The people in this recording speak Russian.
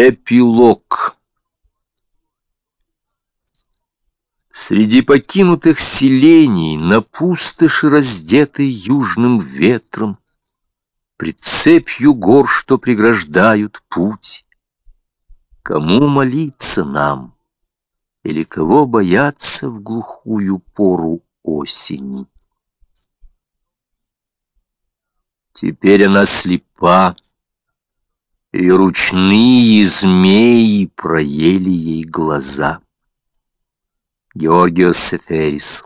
Эпилог Среди покинутых селений, на пустоши, раздетой южным ветром, Пред цепью гор, что преграждают путь, Кому молиться нам, или кого бояться в глухую пору осени? Теперь она слепа, и ручные змеи проели ей глаза. Георгиос Сеферис